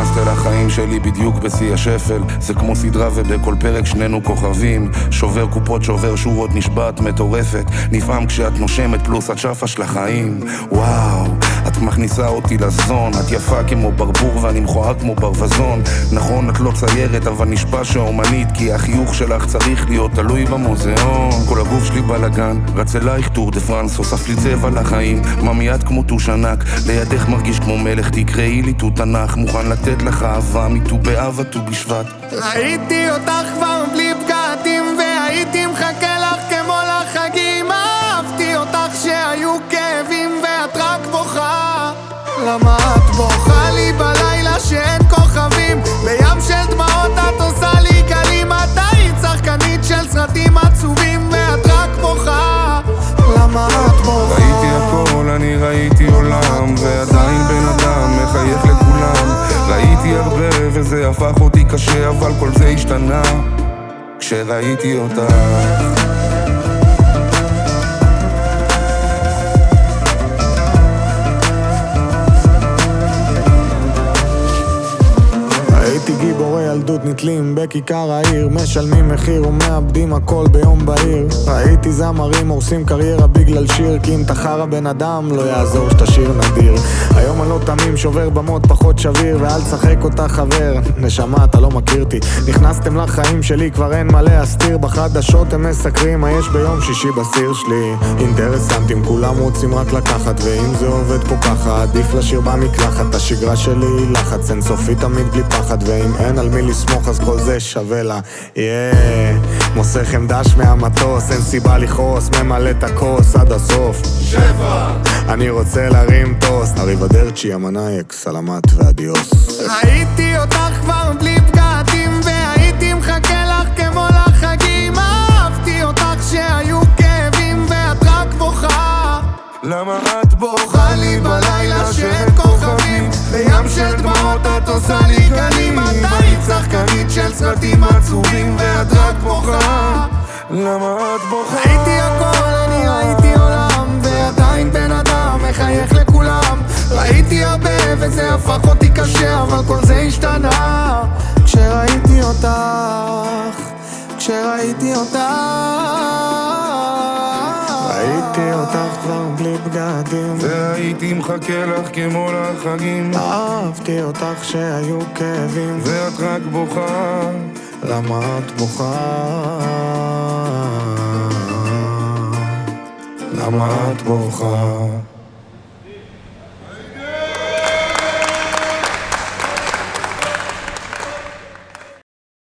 אבל החיים שלי בדיוק בשיא השפל. זה כמו סדרה ובכל פרק שנינו כוכבים. שובר קופות, שובר שורות, נשבעת מטורפת. נפעם כשאת נושמת פלוס את שפה של החיים. וואו, את מכניסה אותי ל zone. את יפה כמו ברבור ואני מכוער כמו ברווזון. נכון, את לא ציירת אבל נשבע שאומנית כי החיוך שלך צריך להיות תלוי במוזיאון. כל הגוף שלי בלאגן, רץ אלייך טור דה פרנס הוסף לי צבע לחיים. ממי את כמו טוש ענק לידך מרגיש כמו מלך. תקראי לי טוטנח מוכן לתת לך אהבה מט"ו באב עד ט"ו בשבט. ראיתי אותך כבר בלי בגדים והייתי מחכה למה בוכה לי בלילה שאין כוכבים. בים של דמעות את עושה לי גלים. את היית שחקנית של סרטים עצובים ואת רק בוכה. למה בוכה. ראיתי הכל, אני ראיתי עולם ועדיין בן אדם מחייך לכולם. ראיתי הרבה וזה הפך אותי קשה אבל כל זה השתנה. כשראיתי אותך הייתי גיבורי ילדות נתלים בכיכר העיר משלמים מחיר ומאבדים הכל ביום בהיר. ראיתי זמרים הורסים קריירה בגלל שיר כי אם אתה בן אדם לא יעזור שאתה שיר נדיר היום אני לא תמים שובר במות פחות שביר ואל תשחק אותה חבר. נשמה אתה לא מכיר אותי. נכנסתם לחיים שלי כבר אין מה להסתיר. בחדשות הם מסקרים מה יש ביום שישי בסיר שלי. אינטרסנטים כולם רוצים רק לקחת ואם זה עובד פה ככה עדיף לשיר במקלחת. השגרה שלי היא לחץ אינסופי תמיד בלי פחד ואם אין על מי לסמוך אז כל זה שווה לה. יאה מוסר חמדש מהמטוס אין סיבה לכעוס ממלא את הכוס עד הסוף. שבע. אני רוצה להרים טוסט אריבדרצ'י המנאייק סלמת ואדיוס. ראיתי אותך כבר בלי בגדים והייתי מחכה לך כמו לחגים. אהבתי אותך שהיו כאבים ואת רק בוכה. למה את בוכה לי בלילה שאין כוכבים? בים של דמעות את עושה לי גלים. היית שחקנית של סרטים עצובים ואת רק בוכה. למה את בוכה? ראיתי הכל, אני ראיתי עולם ועדיין בן אדם מחייך לכולם. ראיתי הרבה וזה הפך אותי קשה אבל כל זה השתנה. כשראיתי אותך כשראיתי אותך. ראיתי אותך כבר בלי בגדים. והייתי מחכה לך כמו לחגים. אהבתי אותך שהיו כאבים. ואת רק בוכה למה את בוכה? למה את בוכה